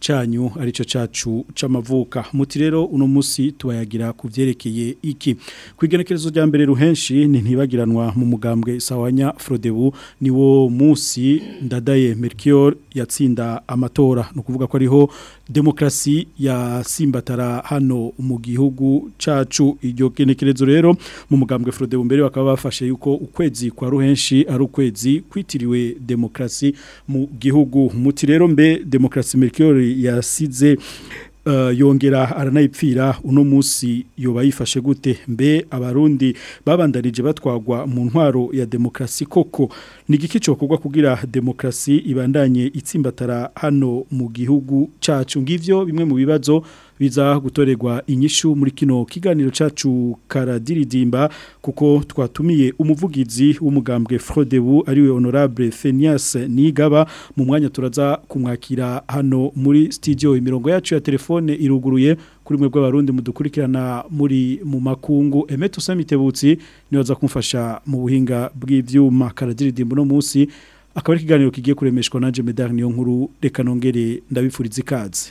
cyanyu aricyo cyacu cy'amavuka muti rero uno musi tubayagira ku iki ku igenekerezo rya mbere ruhenshi ni ntibagiranwa mu mugambwe sawanya frodebu ni wo munsi ndadaye merikiyori yatsinda amatora ni ukuvuga ko ariho demokarasi yasimbatara hano mu gihugu cacu iryo genekerezo rero mu mugambwe Frode Bumbere bakaba bafashe yuko ukwezi kwa ruhenshi ari ukwezi kwitiriwe demokrasi mu gihugu muti rero mbe demokrasi Mercury yasize Eh, yongera aranayipfira uno munsi yoba yifashe gute mbe abarundi babandarije batwagwa mu ntwaro ya demokrasi koko ni igiki kugwa kugira demokrasi ibandanye itsimbatara hano mu gihugu cyacu ngivyo bimwe mu bibazo biza gutorerwa inyishu muri kino kiganiro cyacu karadiridimba kuko twatumiye umuvugizi w'umugambwe Frodebu ariwe honorable Fenias Nigaba mu mwanya turaza kumwakira hano muri studio imirongo yacu ya telefone iruguruye kuri mwe bw'abarundi mudukurikirana muri mu makungu Emeto Samitebutsi niwe kumfasha mu buhinga bw'ivyuma karadiridimba no munsi akaba ari ikiganiro kigiye kuremeshwa na Jemedar niyo nkuru reka ndabifuriza ikaze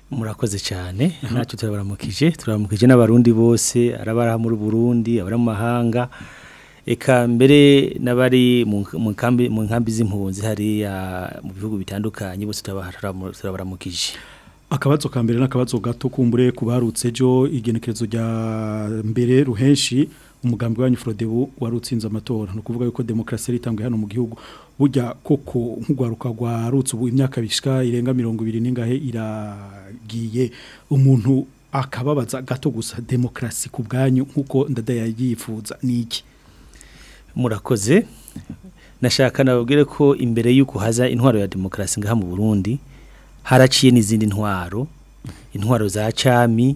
murakoze cyane natwe turabaramukije turabaramukije n'abarundi bose arabara muri Burundi abara mu mahanga eka mbere n'abari mu nkambi mu nkambi z'impunzi hariya mu bihugu bitandukanye bose turabaramukije akabazo ka mbere n'akabazo gato kumbure kubarutse jo igenekerezo rya mbere ruhenshi umugambi wanyu Frodebu wari amatora ni ukuvuga yuko demokarasi yari itangwe hano mu gihugu burya koko nk'ugwaruka rwarutse ubu imyaka bishika irenga mirongo ibiri n'ingahe iragiye umuntu akababaza gato gusa demokrasi ku bwanyu nk'uko ndadaya yifuza ni iki murakoze nashaka nababwire ko imbere y'uko haza intwaro ya demokrasi ngaha mu burundi haraciye n'izindi ntwaro intwaro za cami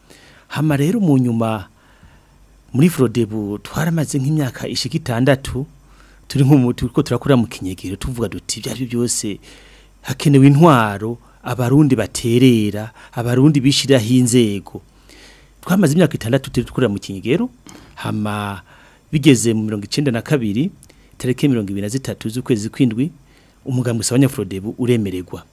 hama rero mu nyuma muri forodebu twaramaze nk'imyaka ishika itandatu turi nk'umuti ko turakora mu kinyegero tuvuga duti byari byose hakenewe intwaro abarundi baterera abarundi bishyiraho inzego twamaze imyaka itandatu turi dukorera mu kinyegero hama bigeze mu mirongo icyenda na kabiri mirongo ibiri na zitatu z'ukwezi kw'indwi umugambwe usaba abanyaforodebu uremeregwa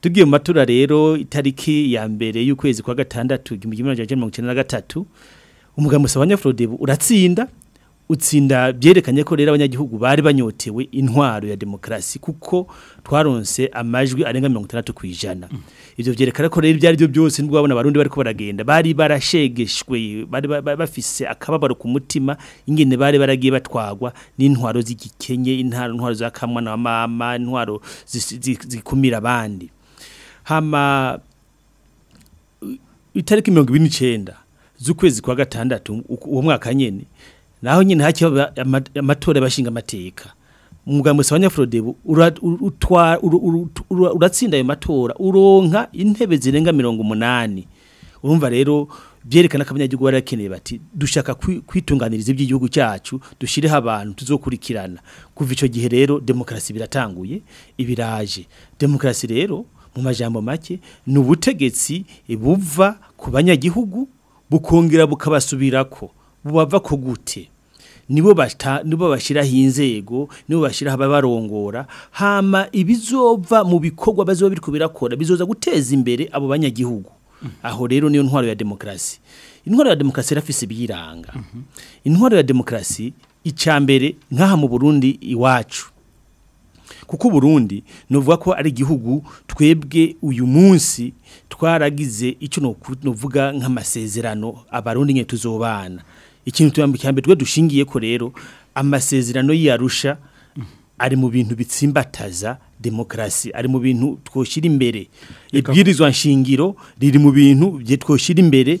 tugiye mu matora rero itariki ya mbere y'ukwezi kwa gatandatu igihumbi kimwe magana cyenda uratsinda utsinda byerekanye ko rero abanyagihugu bari banyotewe intwaro ya demokarasi kuko twaronse amajwi arenga 60 ku ijana mm. byerekana ko rero byari byo byose nubwo babona barundi bariko baragenda bari barashegeshwe bari bafise akababaro ku mutima ingene bari baragiye batwagwa n'intwaro z'igikenye intwaro intwaro za kamwa na mama intwaro zikumira abandi hama itariki 29 z'ukwezi kwa gatandatu uwo mwaka nyene naho nyine hakyo amatora bashinga amateka umugabo wese w'abanyafrodebo uratsinda ayo matora uronka intebe zirenga mirongo umunani urumva rero byerekana ko abanyagihugu bati dushaka kwitunganiriza iby'igihugu cyacu dushyireho abantu tuzokurikirana kuva icyo gihe rero demokarasi biratanguye ibiraje demokarasi rero mu majambo make ni ubutegetsi buva ku banyagihugu bukongera ko bava ko gute nibo bata nibo bashyiraho inzego nibo bashyiraho ababarongora hama ibizova mu bikorwa baziba biri bizoza guteza imbere abo banyagihugu aho rero niyo ntwaro ya demokrasi intwaro ya demokarasi irafise ibiyiranga mhm. intwaro ya demokrasi icya mbere nk'aha mu burundi iwacu kuko uburundi nuvuga ko ari igihugu twebwe uyu munsi twaragize icyo nuvuga nk'amasezerano abarundi nke tuzobana ikintu tuyambikira twe dushingiye ko rero amasezerano y'iyarusha ari mu bintu bitsimbataza demokrasi ari mu bintu twoshyira imbere ibwirizwa nshingiro riri mu bintu bye twoshira imbere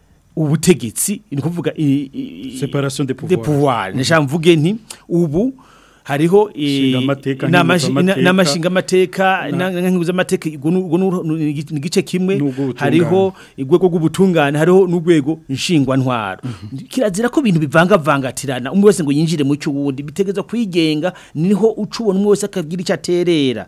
ubutegetsi ni kuvuga separation de pouvoir de pouvoir nti ubu hariho n'amashinga amateka n'amateka igice kimwe hariho urwego rw'ubutungane hariho nshingwa ntwaro kirazira ko ibintu bivangavangatirana umwe wese ngo yinjire mu cy'uwundi bitegereza kwigenga niho uca ubona umwe wese akagira icyo aterera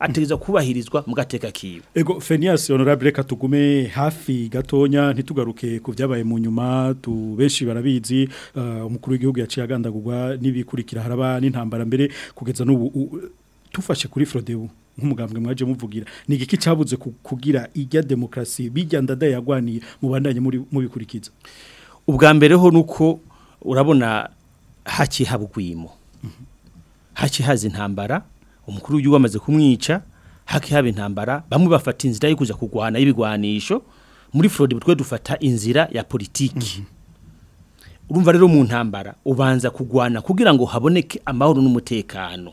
ateza kubahirizwa mu gateka kiwe ego Fenias honorable reka tugume hafi gatonya ntitugaruke ku byabaye mu nyuma tu benshi barabizi uh, umukuru w'igihugu yaciye agandagurwa n'ibikurikira haraba n'intambara mbere kugeza n'ubu tufashe kuri Frodebu nk'umugambwe mwaje muvugira ni igiki cyabuze kugira ijya demokrasi bijya ndadaye yagwaniye bandanye muri mubikurikiza ubwa mbere ho nuko urabona hakihabugwimo hakihaza intambara umukuru w'igihugu amaze kumwica hakihaba intambara bamwe bafata inzira yo kuza kugwana y'ibigwanisho muri Florida twe dufata inzira ya politiki mhm. urumva rero mu ntambara ubanza kugwana kugira ngo haboneke amahoro n'umutekano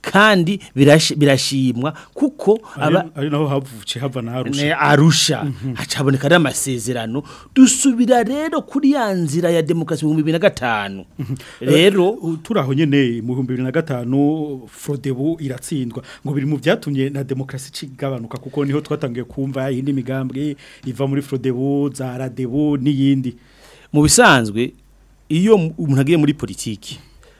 kandi birashimwa kuko ari naho havuce hava na arusha arusha mhm. hacaboneka amasezerano dusubira rero kuri ya nzira ya demokarasi mu 2005 mhm. rero eh, eh, turaho nyene mu 2005 fraude iratsindwa ngo biri mu byatumye na demokarasi cigabanuka kuko niho twatangiye kumva yindi imigambwe iva muri forodebu za radebu n'iyindi mu bisanzwe iyo umuntu agiye muri politiki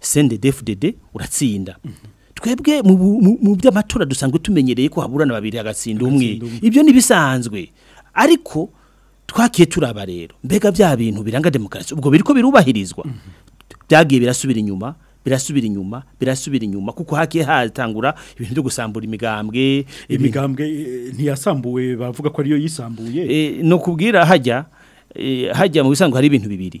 sendedefudede uratsinda twebwe mu by'amatora dusanzwe tumenyereye ko haburana babiri agatsinda umwe ibyo ni ariko twakiye turaba rero mbega bya bintu biranga demokarasi ubwo biriko birubahirizwa byagiye birasubira inyuma birasubira inyuma birasubira inyuma kuko hakiye hatangura ibintu byo gusambura imigambwe imigambwe eh, ntiyasambuwe bavuga ko ariyo yisambuye eh, no kubwira hajya eh, hajya mu bisanzwe hari ibintu bibiri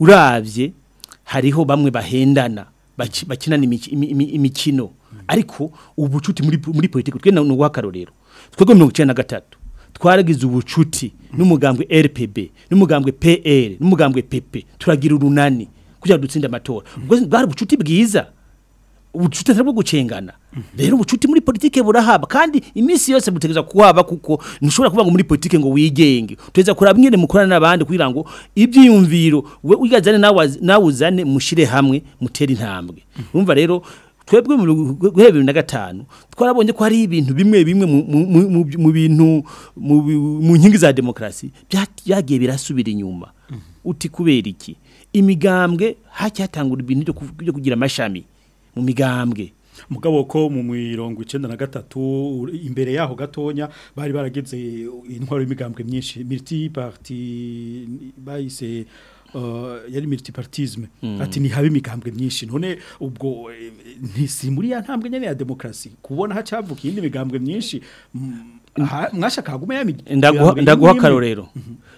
urabye hariho bamwe bahendana bakinana imikino mm. ariko ubucuti muri politike twende ni ubw'akarorero twego mirongo icyenda na gatatu twaragize ubucuti n'umugambwe rpb n'umugambwe pl n'umugambwe pp turagira urunani kugira ngo dutsinde amatora ubwo bwari ubucuti bwiza ubucuti bwo gukengana rero ubucuti muri politiki burahaba kandi iminsi yose butegeza kuhaba kuko ntushobora kuba muri politiki ngo wigenge uteza kuraba mwene mukorana n'abandi kugira ngo ibyiyumviro we uyazane nawe uzane mushyire hamwe mutere intambwe urumva rero twebwe mu bihumbi na gatanu twarabonye ko hari ibintu bimwe bimwe mu bintu mu nkingi za demokarasi byagiye birasubira inyuma mhm. uti kubera iki imigambwe hacyatangura ibintu byo kugira amashami mu migambwe mugabo ko mu mirongo icyenda na gatatu imbere yaho gatonya bari baragize intwaro y'imigambwe myinshi miti pariti bahise Eh, yari militiparitizme hmm. ati ntihabe imigambwe myinshi none ubwo eh, ntisi muri ya ntambwe nyine ya demokrasi kubona hacavuka indi migambwe myinshi mm, mwashaka gume ya ndaguha akarorero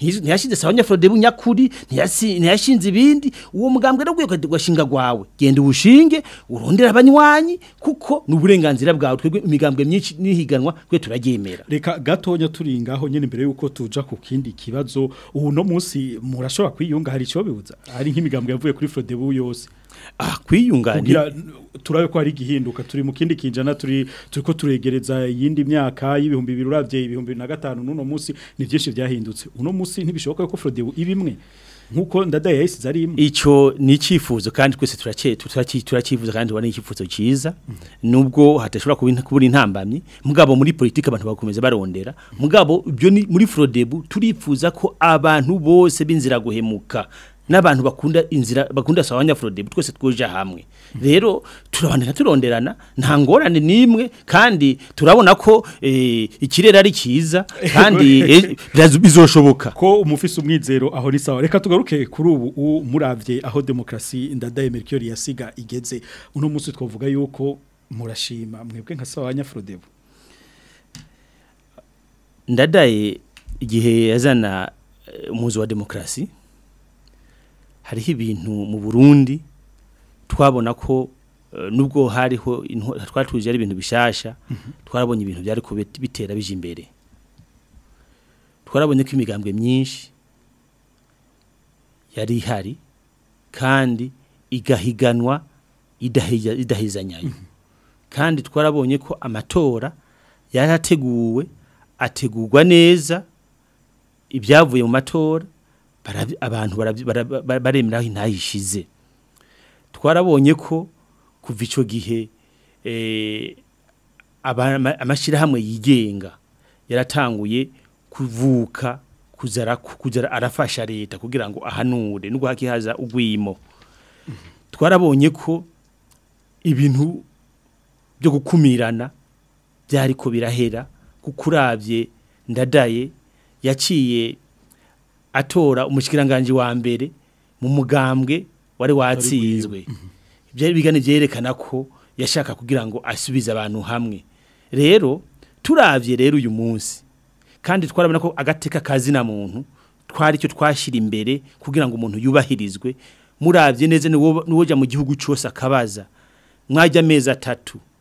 ntiyashinze Sawanya Frodebu nyakuri ntiyashinze ibindi uwo mugambwe rugwe kwashinga gwawe genda ubushinge urondera abanywanyi kuko n'uburenganzira bwawe twebwe imigambwe myinshi nihiganwa kwe turagemera. reka gatonya turingaho nyine mbere yuko tuja ku kindi kibazo uno munsi murashobora kwiyunga hari ico bibuza hari nk'imigambwe yavuye kuri Frodebu yose aha kwiyunganira turabe ko hari igihinduka turi mu kindi kinjana turi turiko turegereza yindi myaka y'ibihumbi bibiri uravye ibihumbi na gatanu n'uno munsi ni byinshi byahindutse uno musi ntibishoboka ko Frodebu ibimwe nkuko ndadaye yahise zari imwe ico ni cifuzo kandi twese turace turacifuza kandi ubona ikifuzo ciza mm. nubwo hatashobora kubura intambamye mugabo muri politique abantu bakomeza barondera mugabo ibyo ni muri Frodebu turifuza ko abantu bose binzira guhemuka n'abantu bakunda inzira bakunda sawa nyafrodebe twese twuje hamwe rero turabandana turonderana nta ngorane nimwe kandi turabona ko eh, ikirere ari cyiza kandi eh, bizoshoboka ko umufise umwizero aho ni sawa reka tugaruke kuri ubu muravye aho demokrasi ndadaye Mercure yasiga igeze uno munsi twavuga yuko murashima mwebwe nka sawa nyafrodebe ndadaye igihe yazana eh, umuzi wa demokrasi hariho ibintu mu burundi twabona ko eh, nubwo hariho twatuje ari ibintu bishasha mhm. twarabonye ibintu byari bitera bije imbere twarabonye ko imigambwe myinshi yari ihari kandi igahiganwa idahizanyayo mhm. kandi twarabonye ko amatora yarateguwe ategurwa neza ibyavuye mu matora abantu baremera aho intayishize twarabonye ko kuva icyo gihe eh, amashyirahamwe yigenga yaratanguye kuvuka kuzara kugera arafasha leta kugira ngo ahanure nubwo hakihaza ugwimo twarabonye ko ibintu byo gukumirana byari ko birahera kuko ndadaye yaciye atora umushikiranganji wa mbere mu mugambwe wari watsinzwe byari bigane byerekana ko yashaka kugira ngo asubize abantu hamwe rero turavye rero uyu munsi kandi twarabona ko agateka na muntu twari cyo twashira imbere kugira ngo umuntu yubahirizwe muravye neze niwo mu gihugu cyose akabaza mwajya amezi atatu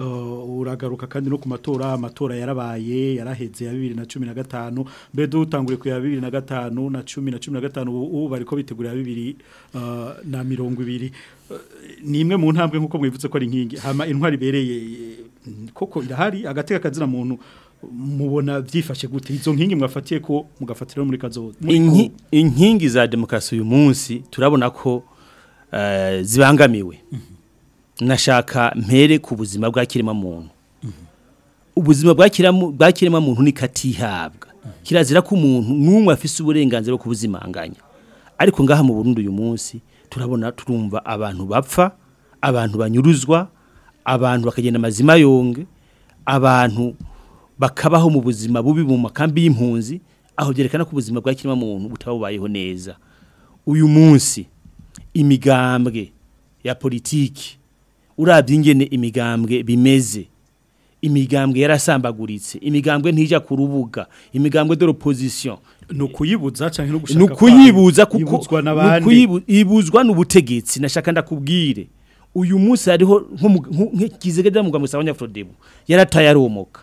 Oh, uragaruka kandi no ku matora amatora yarabaye yaraheze ya bibiri na cumi na gatanu mbe dutanguriye ku ya bibiri na gatanu na cumi na cumi na gatanu ubu bariko bitegura bibiri uh, na mirongo ibiri uh, ni imwe mu ntambwe nk'uko mwivutse ko ari inkingi hama intwari ibereye koko irahari agateka kazina muntu mubona byifashe gute izo nkingi mwafatiye ko mugafatira muri kazoza inkingi za demokarasi uyu munsi turabona ko uh, zibangamiwe mhm. nashaka mpere ku buzima bw'akirema muntu ubuzima bw'akirema muntu ni katihabwa kirazira ko umuntu n'umwe afise uburenganzira bwo kubuzimanganya ariko ngaha mu Burundi uyu munsi turabona turumva abantu bapfa abantu banyuruzwa abantu bakagenda amazima yonge abantu bakabaho mu buzima bubi mu makambi y'impunzi aho byerekana ko ubuzima bw'akirema muntu butaba neza uyu munsi imigambwe ya politiki urabye ingene imigambwe bimeze imigambwe yarasambaguritse imigambwe ntijya ku rubuga imigambwe dore opposition nukuyibuza canke no gushaka nukuyibuza kuko ibuzwa n'ubutegetsi nashaka ndakubwire uyu munsi hariho nk'ikizegeda mu gamwe sabanya Frodebo yaratayaromoka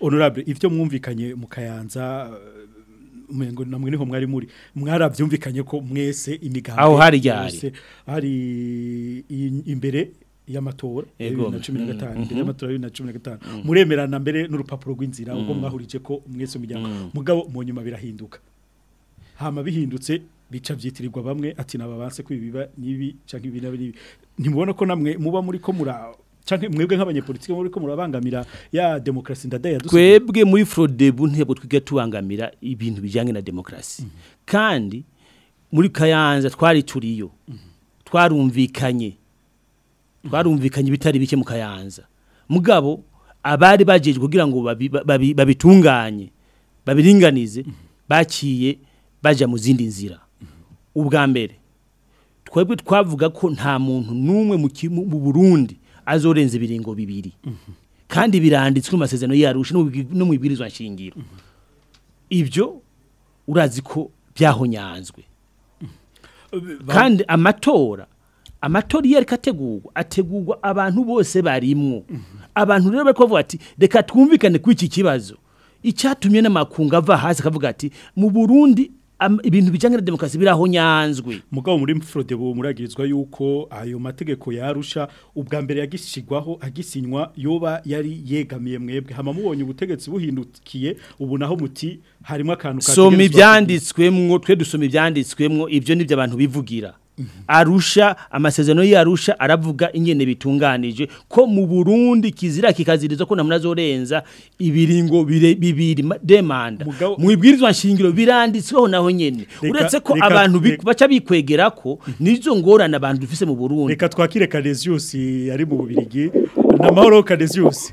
honorable ibyo mwumvikanye mu kayanza namwe uh, niho mwari muri mwarabyumvikanye ko mwese imigambi aho hari yari hari mm-hmm. imbere y'amatora ya bibiri na cumi na gatanu y'amatora mm. ya bibiri muremerana mbere n'urupapuro rw'inzira ubwo mm. mwahurije ko mwese umuryango mm. mugabo mu nyuma birahinduka hama bihindutse bica byitirirwa bamwe ati nababanse kwibiba nibi canke ibi nabi ntimubona ko namwe muba muri ko mura canke mwebwe nk'abanyepolitike muri ko murabangamira ya demokrasi ndadaye dusubira kwebwe muri Frodebu ntebo twiga tubangamira ibintu bijyanye na demokrasi mm -hmm. kandi muri kayanza twari turiyo mm -hmm. twarumvikanye twarumvikanye bitari bike mu kayanza mugabo abari bajeje kugira ngo babitunganye babiringanize mhm. bakiye bajya mu zindi nzira ubwa mbere twebwe twavuga ko nta muntu n'umwe mu burundi azorenza ibiringo bibiri kandi biranditswe mu masezerano yarusha no mu ibwirizwa nshingiro ibyo urazi ko byahonyanzwe kandi amatora amatora iyo ariko ategurwa ategurwa abantu bose barimwo abantu rero bari kuvuga ati reka twumvikane kuri iki kibazo icyatumye n'amakungu ava hasi akavuga ati mu burundi ibintu bijyanye na demokarasi biraho nyanzwe mugabo muri mfurode muragirizwa yuko ayo mategeko yarusha ubwa mbere yagishyirwaho agisinywa yoba yari yegamiye mwebwe hano mubonye ubutegetsi buhindukiye ubu naho muti harimo akantu kategerezwa soma ibyanditswemwo twe dusoma ibyanditswemwo ibyo nibyo abantu bivugira arusha amasezerano y'arusha aravuga ingene bitunganije ko mu Burundi kizira kikazirizo ko namuna zorenza ibiringo bibiri demanda mwibwirizwa nshingiro biranditsweho naho nyene uretse ko abantu baca bikwegera ko mhm. nizo ngorana abantu dufise mu Burundi reka twakire Canesius yari mu Bubirigi na mahoro Canesius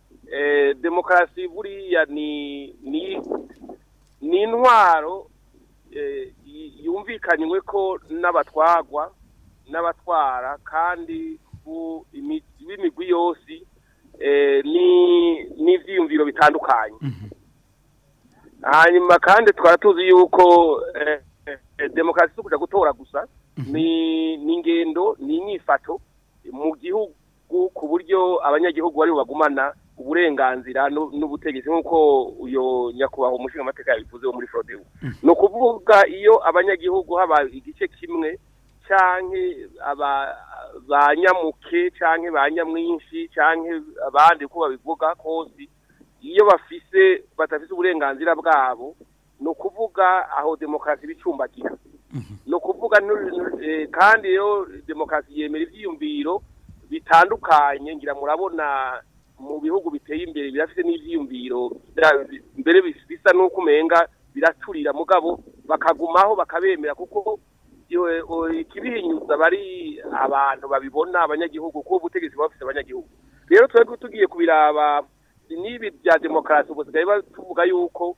eh demokarasi buriya ni ni ni intwaro eh, yumvikanywe ko n'abatwagwa n'abatwara kandi b'imigwi yose eh, n'ibyiyumviro bitandukanye mhm. hanyuma kandi twara yuko eh, eh, demokrasi zo gutora gusa mhm. ni ingendo ni inyifato mu gihugu ku buryo abanyagihugu bari bagumana uburenganzira n'ubutegetsi nk'uko uyo nyakubahwa umushinga amateka yabivuze muri forodewu mhm. no ukuvuga iyo abanyagihugu haba igice kimwe aba banyamuke nyamuke banyamwinshi ba abandi ko babivuga kose iyo bafise batafise uburenganzira bwabo no kuvuga aho demokarasi ibicumbagira mhm. no kuvuga eh, kandi yo demokrasi yemera ibyiyumviro bitandukanye ngira murabona mu bihugu biteye imbere birafite n'ibyiyumviro mbere bisa n'uko umenga biraturira mugabo bakagumaho bakabemera kuko ikibihinyuza bari abantu babibona abanyagihugu kuko ubutegetsi buba abanyagihugu rero twebwe tugiye kubiraba n'ibi bya demokarasi ubusigaye tuvuga yuko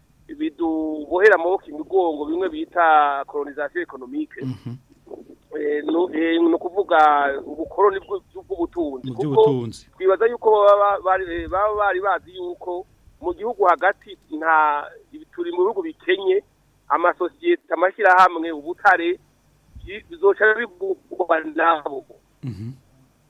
bidubohera amaboko imigongo bimwe bita koronisasiyo ekonomike mhm. eh, ni ukuvuga eh, ubukoroni bw'ubutunzi twibaza yuko eh, baba bari bazi yuko mu gihugu hagati nta turi mu bihugu bikenye amasosiyete amashyirahamwe ubutare bizoca bigurwa nabo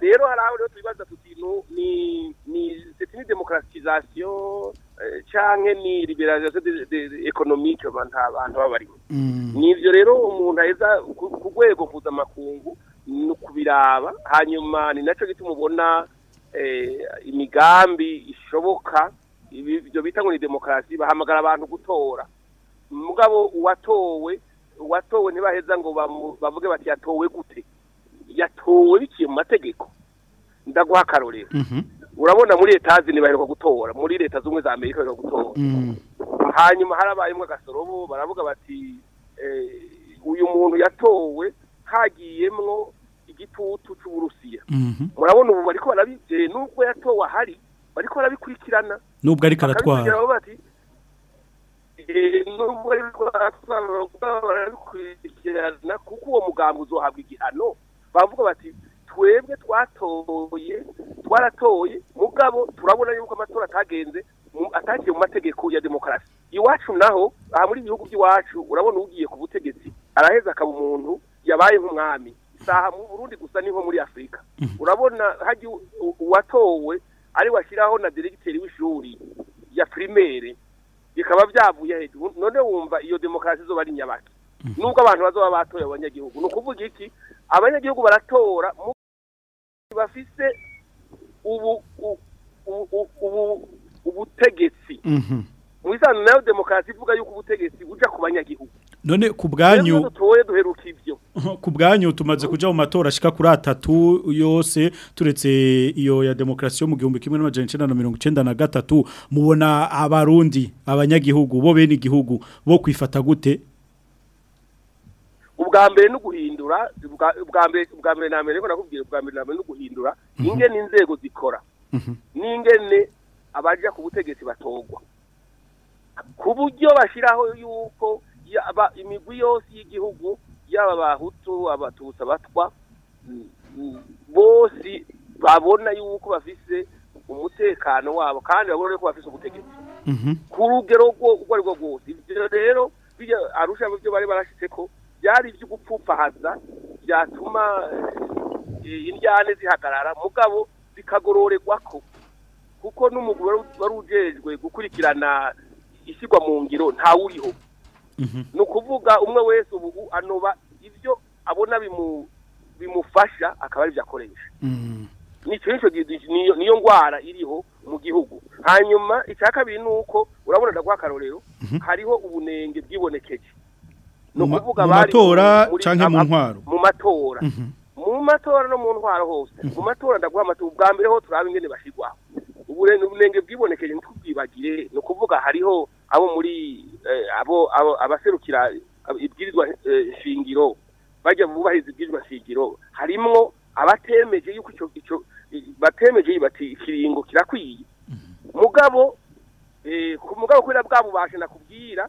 rero hari rero tubibaza tuti ni ni euh, ni demokarasizasiyo cyangwa mm. ni liberalisation economique abantu abantu babarimo nivyo rero umuntu aheza ku rwego mpuzamakungu ni ukubiraba hanyuma ni nacyo gituma ubona eh, imigambi ishoboka ibyo bita ngo ni demokarasi bahamagara abantu gutora mugabo uwatowe uwatowe ntibaheza ngo bavuge bati yatowe gute yatowe biciye mu mategeko ndaguha akarorero mhm. urabona muri leta zini baheruka gutora muri leta zumwe za amerika baheruka gutora mhm. hanyuma harabayemo gasorobo baravuga bati eh, uyu muntu yatowe hagiyemwo igitutu cy'uburusiya mhm. murabona ubu bariko barabizeye nubwo yatowe ahari bariko barabikurikirana nubwo ariko aratwara eh, nubwo ariko barabikurikirana kuko uwo muganga uzohabwa igihano bavuga bati twebwe twatoye twaratoye mugabo turabona yuko amatora atagenze atagiye mu mategeko ya demokarasi iwacu naho aha muri ibihugu by'iwacu urabona ugiye ku butegetsi araheza akaba umuntu yabaye nk'umwami saha mu burundi gusa ni nko muri afurika mhm. urabona hajya uwatowe ari washyiraho na diregiteri w'ishuri ya pirimere bikaba byavuye hejuru none wumva iyo demokarasi zo bari nyabaki Mhm. nubwo abantu bazaba batoye abanyagihugu ni ukuvuga iki abanyagihugu baratora bafite ubutegetsi mhm. mu isano nayo demokarasi ivuga yuko ubutegetsi bujya ku banyagihugu none ku bwanyu ku bwanyu tumaze kujya mu matora ashika kuri atatu yose turetse iyo ya demokarasi yo mu gihumbi kimwe n'amajana icyenda na mirongo icyenda na gatatu mubona abarundi abanyagihugu bo bene igihugu bo kwifata gute ubwa mbere no guhindura ubwa mbere ubwa mbere na mbere nakubwira ubwa mbere na mbere no guhindura ingene mhm. inzego zikora mhm. n'ingene abajya ku butegetsi batogwa ku buryo bashyiraho yuko imigwi yose y'igihugu yaba abahutu abatutsi abatwa bose babona yuko bafise umutekano wabo kandi babona ko bafise ubutegetsi mhm. ku rugero rwo rwo rwo rwose ibyo rero arusha mu byo bari barashyitse ko byari iby'ugupfupfahaza byatuma eh, eh, indyane zihagarara mugabo bikagororerwa ko kuko n'umugore wari ujejwe gukurikirana isigwa mu ngiro ntawe uriho mhm. ni ukuvuga umwe wese ubu anoba ibyo abona bimufasha akaba ari byo akoresha mhm. niyo ndwara iriho mu gihugu hanyuma icya kabiri ni uko urabona ndaguha akarorero mhm. hariho ubunenge bwibonekeje mu matora cyangwa mu mu matora mu matora no mu hose mhm. mu matora ndaguha amatu ubwa mbere ho turaba ingene bashyirwaho ubunenge bwibonekeje ntitubwibagire ni ukuvuga hariho abo muri eh, abo abaserukira ibwirizwa eh, shingiro bajya bubahiriza ibwirizwa shingiro harimo abatemeje yuko icyo batemeje bati ikiringo kirakwiye mhm. mugabo eh, ku mugabo kubera bwa bubashe nakubwira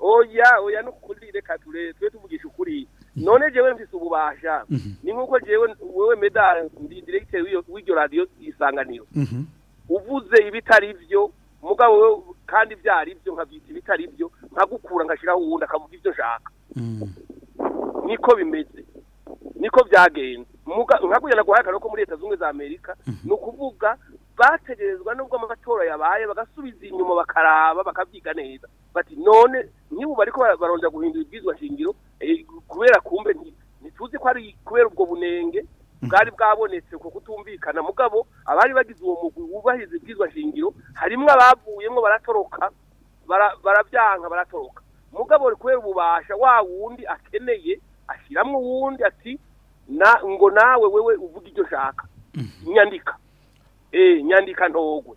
oya oya no kuri reka twe tuvugisha ukuri mhm. none jewe mfise ububasha mhm. ni nk'uko jewe wewe medal ndi directeur w'iryo radio isanganiro mhm. uvuze ibitari byo mugabo kandi byari byo nkabyita ibitari byo nkagukura ngashyiraho uwundi akavuga ibyo nshaka mm. niko bimeze niko byagenze nkakugenda guhaka ko muri leta zunze za amerika mm-hmm. ni ukuvuga bategerezwa nubwo amatora yabaye bagasubiza inyuma bakaraba bakabyiga neza bati none niba bariko baronja guhindura ibwizwa shingiro eh, kubera kumbe ntituzi ko ari kubera ubwo bunenge bwari bwabonetse ko kutumvikana mugabo abari bagize uwo mugwi wubahize ibwizwa shingiro harimo abavuyemo baratoroka barabyanka baratoroka mugabo kubera ububasha wa wundi akeneye ashyiramo uwundi ati na ngo nawe wewe uvuga icyo ushaka mhm. nyandika eee eh, nyandika ntogwe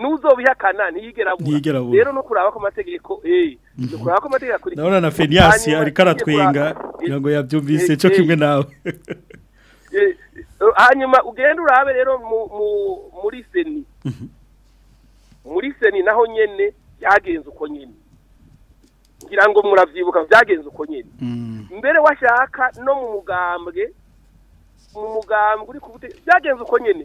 n'uzobihakana ntiyigera abura rero no kuraba ko amategeko eh no mhm. kuraba ko amategeko ndabona na Fenias ari karatwenga ngo yabyumvise eh, cyo eh. kimwe nawe eh, hanyuma ugenda urabe rero mu muri seni mhm. muri seni naho nyene byagenze uko nyine ngira ngo murabyibuka byagenze uko nyine mm. mbere washaka no mu mugambwe mu mugambwe uri ku byagenze uko nyine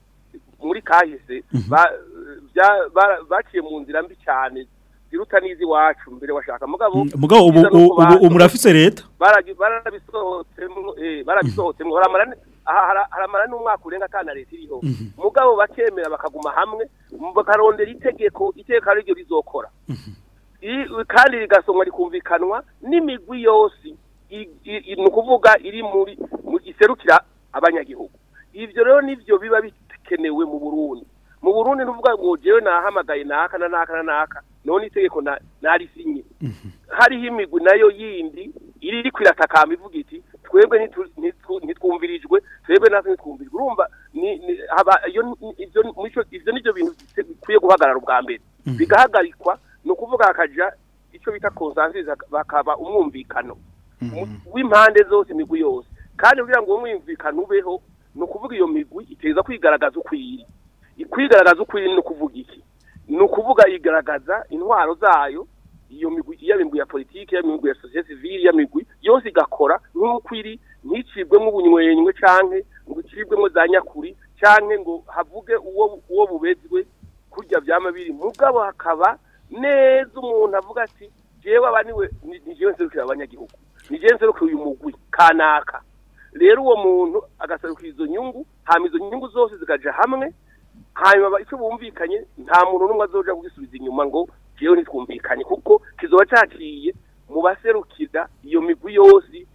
muri kahise mhm. baciye mu nzira mbi cyane ziruta n'izi wacu mbere washaka mugabo mm, mugabo ubu ubu murafise leta barabisohotsemo eh, haramara n'umwaka urenga atana leta iriho mhm. mugabo bakemera bakaguma hamwe bakarondera itegeko iteka ryo rizokora mhm. kandi rigasomwa rikumvikanwa n'imigwi yose ni ukuvuga iri muri iserukira abanyagihugu ibyo rero nibyo biba bikenewe mu burundi mu burundi nuvuga ngo jewe nahamagaye naka na naka na naka none itegeko narisinye mhm. hariho imigwi nayo yindi iriko iratakama ivuga iti twebwe ntitwumvirijwe twebwe natwe ntitwumvirijwe urumva ivyo nivyo bintu bikwiye guhagarara ubwa mbere mhm. bigahagarikwa ni ukuvuga hakaja icyo bita konsansiza bakaba umwumvikano mhm. w'impande zose imigwi yose kandi kugira ngo umwumvikano ubeho ni ukuvuga iyo migwi iteza kwigaragaza uko iri ukwiri uko iri ni ukuvuga iki ni ukuvuga igaragaza intwaro zayo iyo migwi ya migwi ya politiki ya migwi ya sosiyete sivile ya migwi yose igakora nk'uko iri nticibwemo ubunywenywe canke ngo icibwemo za nyakuri canke ngo havuge uwo uwo bubezwe kurya byama biri mugabo hakaba neza umuntu avuga ati jewe abaniwe ni jewe nserukira abanyagihugu ni jewe nserukira uyu mugwi kanaka rero uwo muntu agaseruka izo nyungu hanyuma izo nyungu zose zikajya hamwe hanyuma icyo bumvikanye nta muntu n'umwe azoja kugisubiza inyuma ngo kiyo ntitwumvikanye kuko kizoba cyaciye mu baserukira iyo migwi yose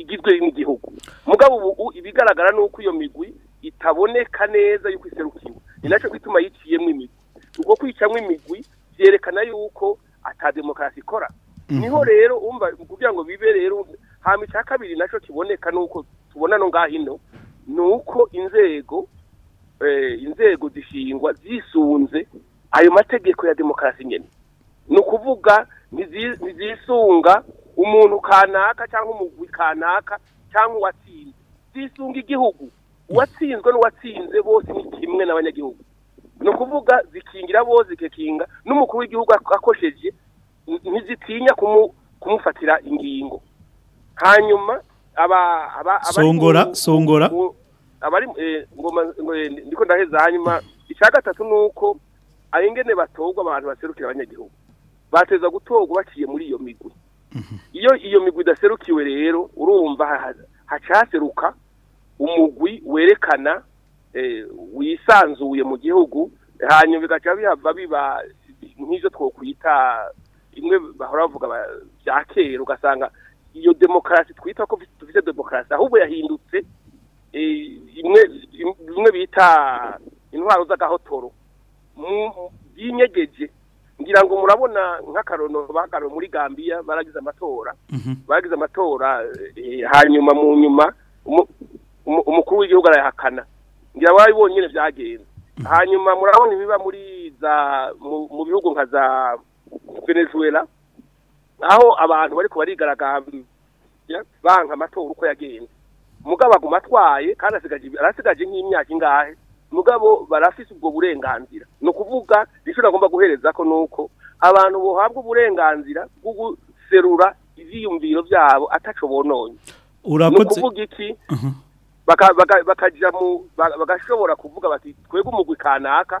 igizwe n'igihugu mugabo ubu ibigaragara ni uko iyo migwi itaboneka neza yuko iserukiwe ni nacyo gituma yiciyemo imigwi Uko kwicamo imigwi byerekana yuko ata demokarasi ikora mhm. niho rero umva kugira ngo bibe rero hama icya kabiri nacyo kiboneka nuko tubona no ngaho ino ni inzego eh, inzego zishingwa zisunze ayo mategeko ya demokarasi nyine ni ukuvuga umuntu kanaka cyangwa umugwi kanaka cyangwa uwatsinze zisunga igihugu uwatsinzwe n'uwatsinze bose ni kimwe n'abanyagihugu ni ukuvuga zikingira bo zigakinga n'umukuru w'igihugu akosheje ntizitinya kumufatira ingingo hanyuma aba aba songora songora abari eh, ngoma eh, ndiko ndaheza hanyuma icyagatatu nuko arengene batogwa abantu baserukira abanyagihugu bateza gutogwa bakiye muri iyo migwi mhm. iyo iyo migwi idaserukiwe rero urumva hacaseruka umugwi werekana eh, wisanzuye mu gihugu hanyuma bigaca bihava biba nk'ibyo twokwita imwe bahora bavuga bya kera ugasanga iyo demokarasi twita ko dufite demokarasi ahubwo yahindutse bimwe bita intwaro z'agahotoro byinyegeje ngira ngo murabona nk'akarono bakarono muri Gambia baragize amatora mhm. baragize amatora eh, hanyuma mu nyuma umukuru w'igihugu arayahakana ngira ngo bonyine byagenze mhm. hanyuma murabona ibiba muri za mu bihugu nka za venezuela aho abantu bari barigaragambira banka amatora uko yagenze umugabo aguma atwaye kandi arasigaje nk'imyaka ingahe mugabo barafise ubwo burenganzira ni ukuvuga icyo agomba guhereza ko ni uko abantu buhabwa uburenganzira bwo guserura ibyiyumviro byabo ataco bononye ni ukuvuga iki bakajya mu bagashobora kuvuga bati twebwe umugwi kanaka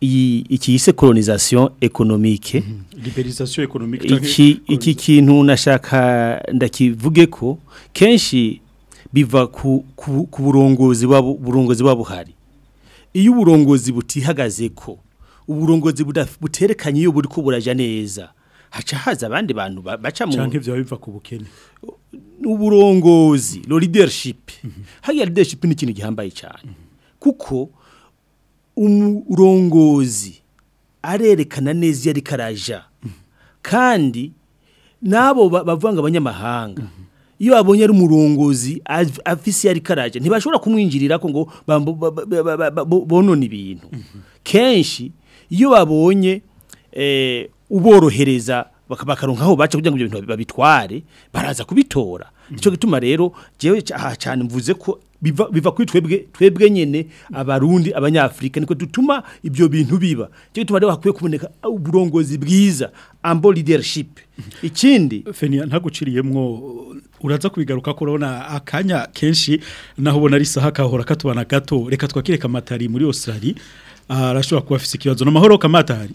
iki yise colonization économique mhm. liberalisation économique iki iki kintu nashaka ndakivuge ko kenshi biva ku burongozi babo burongozi babo hari iyo uburongozi butihagaze ko uburongozi buterekanye iyo buri ko burajya neza haca haza abandi bantu baca mu cyangwa ibyo biva ku bukene uburongozi lo leadership hariya leadership ni ikintu gihambaye cyane kuko umurongozi arerekana neza iyo ari karaja kandi nabo bavanga abanyamahanga iyo abonye ari umurongozi afisi yari karaje ntibashobora kumwinjirira ko ngo bonone ibintu kenshi iyo babonye eh, uborohereza bakaronka aho kugira ngo ibyo bintu babitware baraza kubitora mm. icyo gituma rero jewe cyane mvuze ko biva biva kuri twebwe twebwe nyene mm. abarundi abanyafrika niko dutuma ibyo bintu biba cyo gituma rero hakwiye kuboneka uburongozi bwiza ambo leadership mm. ikindi fenia ntaguciriyemwo uraza kubigaruka korona akanya kenshi naho ubona ari saha kahora katubana gato reka twakireka amatari muri Australia ah, arashobora kuba afise ikibazo no mahoro kamatari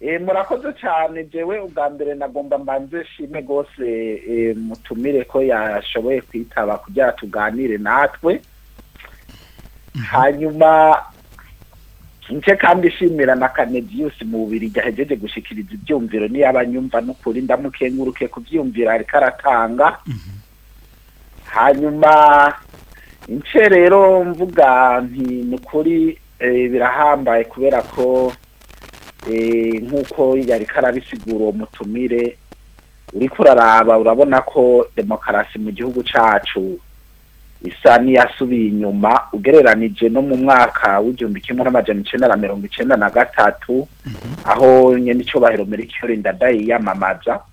eh, murakoze cyane jewe ubwa mbere nagomba mbanze shime rwose eh, mutumire ko yashoboye kwitaba kugira tuganire natwe mhm. hanyuma nce kandi ishimira na Canedius mu bubiri gahejeje gushyikiriza ibyumviro n'iyabanyumva n'ukuri ndamukenguruke kubyumvira ariko aratanga mhm. hanyuma nce rero mvuga nti ni ukuri eh, birahambaye kubera ko eh, nk'uko yari arabisigura umutumire uri uriko uraraba urabona ko demokarasi mu gihugu cyacu isa n'iyasubiye inyuma ugereranije no mu mwaka w'igihumbi kimwe n'amajana icyenda na mirongo icyenda na gatatu mhm. aho nyenicubahiro merikiyori ndadaye yiyamamaza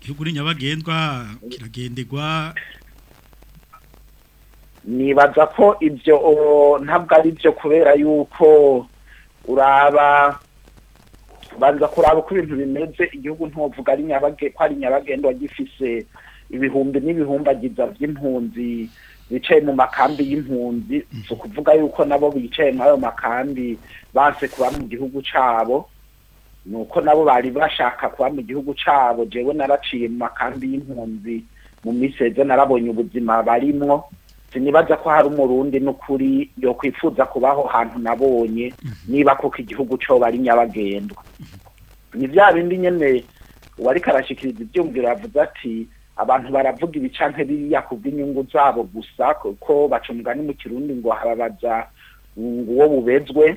igihugu ni nyabagendwa kiragendegwa nibaza ko ibyo ntabwo ari byo kubera yuko uraba banza kuraba uko ibintu bimeze igihugu ntuvuga ari nyabagendwa ko ari nyabagendwa gifise ibihumbi n'ibihumbagiza by'impunzi bicaye mu makambi y'impunzi mhm. si ukuvuga yuko nabo bicaye muri ayo makambi base kuba mu gihugu cyabo ni uko nabo bari bashaka kuba mu gihugu cyabo jewe naraciye mu makambi y'impunzi mu misezo narabonye ubuzima barimo sinibaza ko hari umurundi n'ukuri yo kwifuza kubaho hantu nabonye mhm. niba koko igihugu cyo bari nyabagendwa mhm. ni bya bindi nyine uwari karashikiriza ibyumviro yavuze ati abantu baravuga ibicanke biriya ku bw'inyungu zabo gusa kuko baca umugani mu kirundi ngo harabaza uwo bubezwe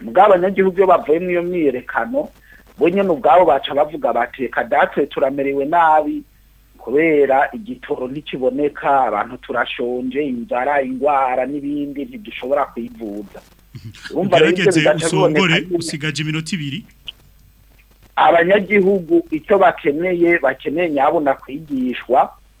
mugabo abanyagihugu iyo bavuye mu iyo myiyerekano bo nyine ubwabo baca bavuga bati reka datwe turamerewe nabi kubera igitoro ntikiboneka abantu turashonje inzara indwara n'ibindi ntidushobora kuyivuza mhm. ugerageze usongore usigaje iminota ibiri abanyagihugu icyo bakeneye bakeneye nyabona kwigishwa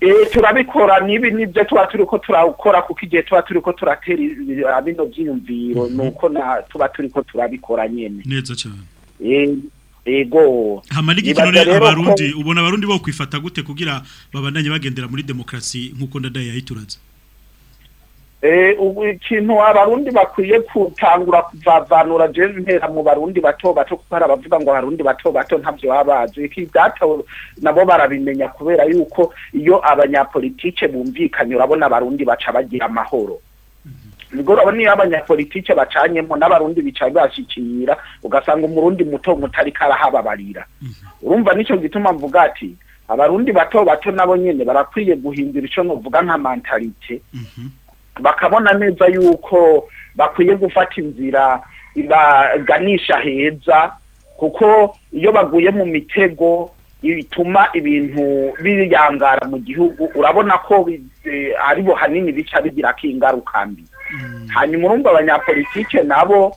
Eh, turabikora n'ibi nibyo tuba turi ko turakora kuko igihe tuba turi ko turatera ah, bino byiyumviro mhm. eh, ni uko tuba turi ko turabikora nyine neza cyane ego hamara igikino rero abarundi ubona abarundi bo kwifata gute kugira babandanye bagendera muri demokarasi nk'uko ndadaye yayituratse Eh, ikintu abarundi bakwiye kutangura kuvavanura jewe intera mu barundi bato bato kuko hari abavuga ngo abarundi bato bato ntabyo baba bazi iki byatowe nabo barabimenya kubera yuko iyo abanyapolitike bumvikanye urabona abarundi baca bagira amahoro mugoroba niyo abanyapolitike bacanyemo n'abarundi bicaye bashyikira ugasanga umurundi muto mutari karahababarira mhm. urumva nicyo gituma mvuga ati abarundi bato bato nabo nyine barakwiye guhindura icyo nuvuga nka mentalite mhm. bakabona neza yuko bakwiye gufata inzira ibaganisha heza kuko iyo baguye mu mitego bituma ibintu biyangara mu gihugu urabona ko aribo hanini bica bigira ko ingaruka mbi hmm. hanyuma urumva abanyapolitike nabo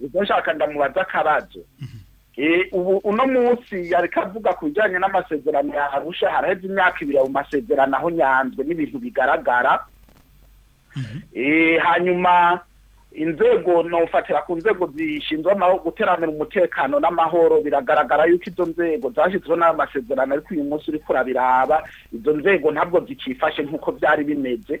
ibyo nshaka ndamubaza akabazo mhm. eh, ubu uno munsi yareka avuga ku bijyanye n'amasezerano ya harusha haraheze imyaka ibiri ayo masezerano aho nyanzwe n'ibintu bigaragara mhm. eh, hanyuma inzego nofatira ku nzego zishinzwe guteranira umutekano n'amahoro biragaragara yuko izo nzego zashyizweho n'amasezerano ariko uyu munsi uri kurabiraba izo nzego ntabwo zikifashe nk'uko byari bimeze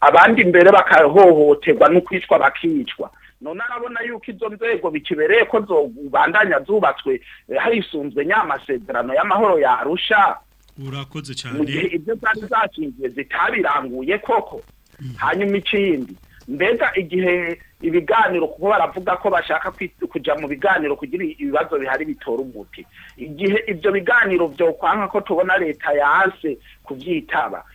abandi mbere bakahohoterwa no kwicwa bakicwa none arabona yuko izo nzego bikibereye ko zobandanya zubatswe harisunzwe eh, nyamasezerano y'amahoro ya arusha urakoze cyane mu gihe ibyo zari zashingiye zitabiranguye koko mm. hanyuma ikindi mbega igihe ibiganiro kuko baravuga ko bashaka kujya mu biganiro kugira ibibazo bihari bitora umuti igihe ibyo biganiro byokwanga ko tubona leta yanse kubyitaba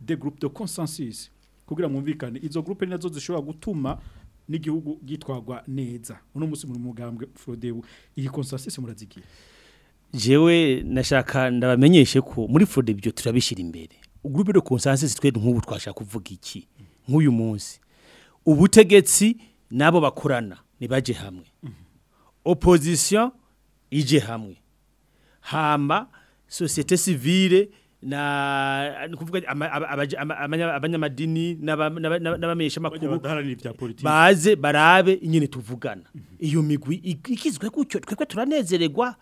de groupe de consensus kugira mwumvikane izo groupe nazo zishobora gutuma n'igihugu gitwagwa neza uno munsi mu mugambwe Frodebu iyi consensus murazigiye jewe nashaka ndabamenyeshe ko muri Frodebu turabishira imbere groupe de consensus twe nk'ubu twashaka kuvuga iki nk'uyu munsi ubutegetsi nabo bakorana ntibaje hamwe opposition ije hamwe hamba sosiyete sivire na abanyamadini n'abamenyesha amakuru baze barabe inyine tuvugana iyo migwi ikizwe gutyo twebwe turanezererwa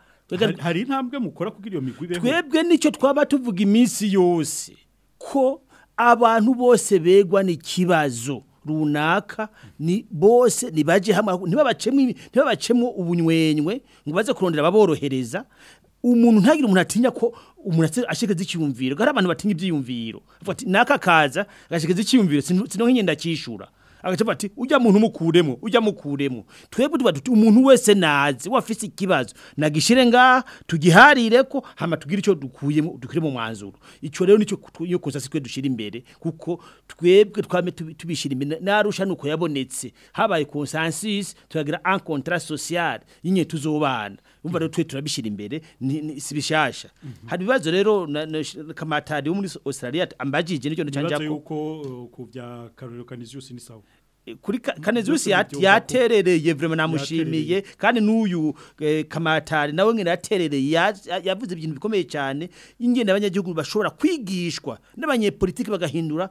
hari intambwe mukora kugira iyo migwi twebwe nicyo twaba tuvuga iminsi yose ko abantu bose begwa n'ikibazo runaka ni bose nibaje hamwe ntibabacemwe ntibabacemwe ubunywenywe ngo baze kurondera baborohereza umuntu ntagira umuntu atinya ko umuntu ashikeze icyumviro hari abantu batinya ibyiyumviro ati naka kaza agashikeze icyumviro sino nk'inyenda cyishura agacupa ati muntu mukuremo ujya mukuremo twebwe tuba duti umuntu wese nazi wafise ikibazo nagishire nga tugiharire ko hama tugira icyo dukuyemo dukire mu mwanzuro ico rero nico yo konsasi twe dushira imbere kuko twebwe twame tubishira imbere narusha nuko yabonetse habaye consensus turagira un contrat social inye tuzobana urumva rero twe turabishyira imbere si bishasha ibibazo rero kamatari wo muri Australia ambajije n'icyo cyanja ko ku bya uh, ni sawa eh, kuri kanezusi yaterereye vraiment namushimiye kandi n'uyu eh, kamatari nawe nyine yaterereye yavuze ibintu bikomeye cyane ingene abanyagihugu bashobora kwigishwa n'abanyepolitiki bagahindura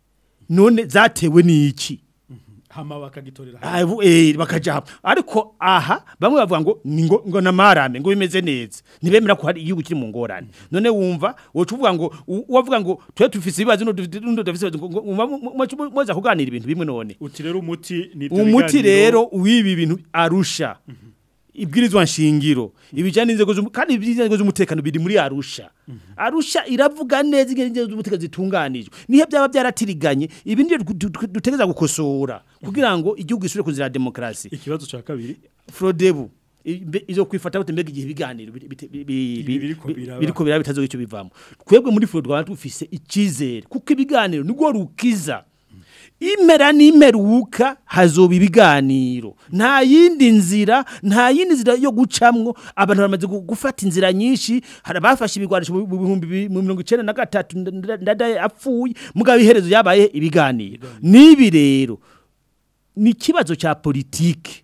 none zatewe n'iki hama bakagitorera eh, bakajya ariko aha bamwe bavuga ngo ngo ngo namarame ngo bimeze neza ntibemera ko hari igihugu kiri mu ngorane none wumva uvuga ngo wavuga ngo twe tufise ibibazo n'undi dufise muza kuganira ibintu bimwe none uti rero umuti umuti rero w'ibi ibintu arusha mhm. ibwirizwa nshingiro ibijyanye n'inzego kandi inzego z'umutekano biri muri arusha mhm. arusha iravuga neza inzego z'umutekano zitunganijwe niyo byaba byaratiriganye ibi ni dutegereza gukosora mhm. kugira ngo igihugu gisubire ku nzira ya demokarasi ikibazo cya kabiri forodebu izo kwifata gute mbega igihe ibiganiro biriko biraba bitazogicyo bivamo twebwe muri forodebu twaba dufise icyizere kuko ibiganiro nibwo rukiza imera n'imeruka hazoba ibiganiro nta yindi nzira nta yindi nzira yo gucamwo abantu bamaze gufata inzira nyinshi hari abafashe ibigwanisho mu bihumbi mirongo icyenda na gatatu ndadaye apfuye mugabo iherezo yabaye ibiganiro n'ibi rero ni ikibazo cya politiki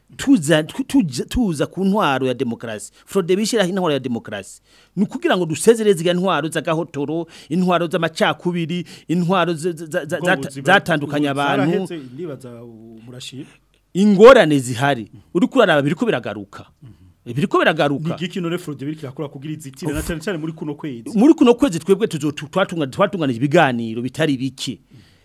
tuza ku ntwaro ya demokarasi forode bishyiraho intwaro ya demokarasi ni ukugira ngo dusezereze izo ntwaro z'agahotoro intwaro z'amacakubiri intwaro zatandukanya abantu ingorane zihari uri kuraraba biri ko biragaruka biriko biragaruka nigiki none fraude biriko yakora kugira izitire na cyane cyane muri kuno kwezi muri kuno kwezi twebwe tuzotunga twatunganije ibiganiro bitari bike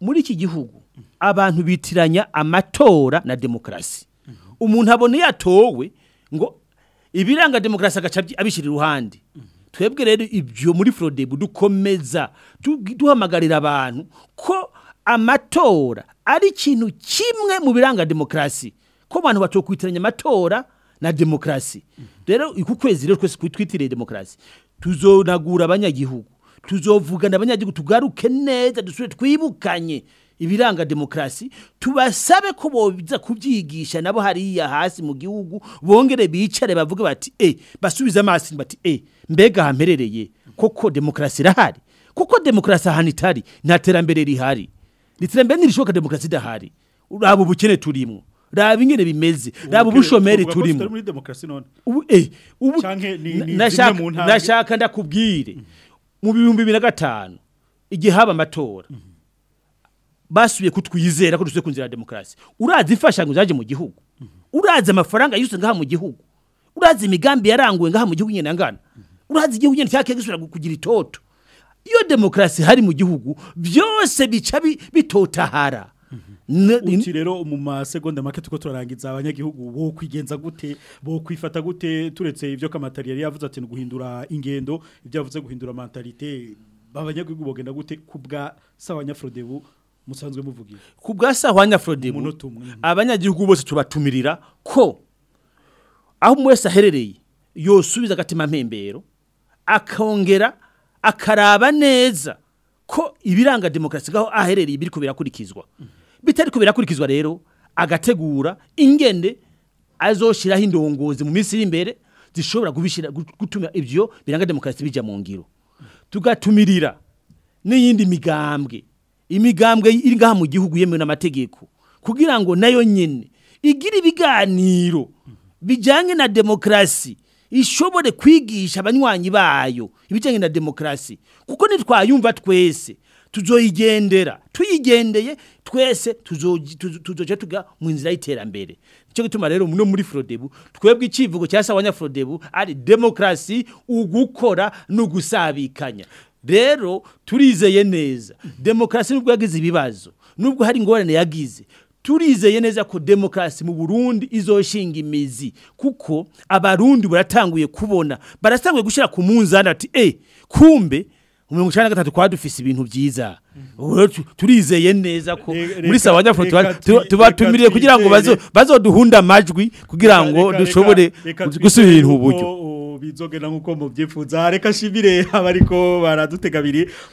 muri iki gihugu abantu bitiranya amatora na demokrasi mhm. umuntu abone yatowe ngo ibiranga demokarasi agaca abishira iruhande mhm. twebwe rero ibyo muri forodebu dukomeza duhamagarira abantu ko amatora ari ikintu kimwe mu biranga demokarasi ko abantu batokwitiranya amatora na demokarasi rero uku kwezi rero twese twitiriye demokarasi tuzonagura abanyagihugu tuzovugana abanyagihugu tugaruke neza dusure twibukanye ibiranga demokarasi tubasabe ko bobiza kubyigisha nabo hariya hasi mu gihugu bongere bicare bavuge bati e basubize amaso bati e mbega hamperereye koko demokarasi irahari kuko demokarasi ahantu itari nta terambere rihari iterambere ntirishoboka demokarasi idahari uraba ubukene turimo raba ingene bimeze raba ubushomeri turimo eh, nashaka ndakubwire mu bihumbi bibiri na gatanu igihe haba amatora basubiye kutwizera ko dusubiye ku nzira ya demokarasi urazi imfashanyo zaje mu gihugu urazi amafaranga yose ngaha mu gihugu urazi imigambi yaranguwe ngaha mu gihugu nyine angana urahazi igihe ugenda cyakeye gusubira kugira itoto iyo demokarasi hari mu gihugu byose bica bitotahara mm-hmm. uti rero mu masegonda make tuko turarangiza abanyagihugu bo kwigenza gute bo kwifata gute turetse ibyo kamatari yari yavuze ati guhindura ingendo ibyo yavuze guhindura mentalite abanyagihugu bogenda gute kubwa sabanyafrodebu musanzwe muvugira kubwa sabanyafrodebu mm-hmm. abanyagihugu bose tubatumirira ko aho umwe aherereye yosubiza agatima mpembero akongera akaraba neza ko ibiranga demokarasi aho aherereye ibiri kubera kurikizwa bitari kubera kurikizwa rero agategura ingende azoshiraho indongozi mu minsi iri imbere zishobora kubishyira gutuma ibyo biranga demokarasi bijya mu ngiro tugatumirira n'iyindi migambwe imigambwe iri ngaha mu gihugu yemewe n'amategeko kugira ngo nayo nyene igira ibiganiro bijyanye na demokarasi ishobore kwigisha abanywanyi bayo ibijyanye na demokarasi kuko nitwayumva twese tuzoyigendera tuyigendeye twese tuzoca tuga mu nzira y'iterambere nicyo gituma rero no muri forodebu twebwe icyivugo cya sawa forodebu ari demokarasi ugukora n'ugusabikanya rero turizeye neza demokarasi nubwo yagize ibibazo nubwo hari ingorane yagize turizeye neza ko demokarasi mu Burundi izoshinga imizi kuko abarundi baratanguye kubona baratanguye gushyira ku munzani ati eh kumbe mirongo icyenda na gatatu kwa dufise ibintu byiza mm-hmm. turizeye neza ko muri sawa nyafurika tubatumiriye kugira ngo bazoduhunde amajwi kugira ngo dushobore gusubira uburyo bizogera nk'uko mubyifuza reka shibire abariko baradutega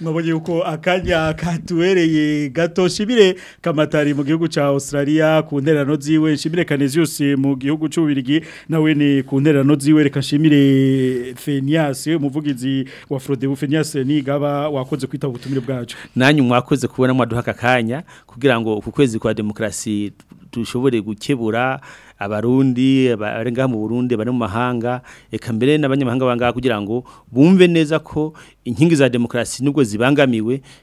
mwabonye yuko akanya katubereye gato shibire kamatari mu gihugu cya australia ku ntererano ziwe shibire kaneziyose mu gihugu cy'ububirigi nawe ni ku ntererano ziwe reka shimire fenias umuvugizi wa frodebu fenias nigaba wakoze kwita ubutumire bwacu nanyu mwakoze kubona mwaduha aka kanya kugira ngo ku kwezi kwa demokarasi dushobore gukebura abarundi abarenga mu Burundi bari mu mahanga eka mbere n'abanyamahanga banga kugira ngo bumve neza ko inkingi za demokarasi nubwo zibangamiwe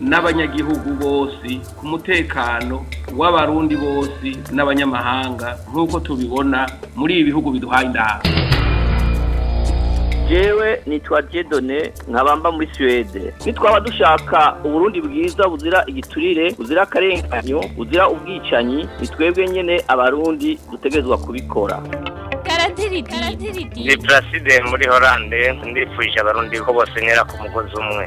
n'abanyagihugu bose ku mutekano w'abarundi bose n'abanyamahanga nk'uko tubibona muri ibihugu bihugu biduhaye inama yewe nitwa done nkabamba muri suwede nitwaba dushaka uburundi bwiza buzira igiturire buzira akarenganyo buzira ubwicanyi nitwebwe twebwe abarundi dutegerezwa kubikora ni puraside muri Hollande ndifuje abarundi ko bose ntera ku mugozi umwe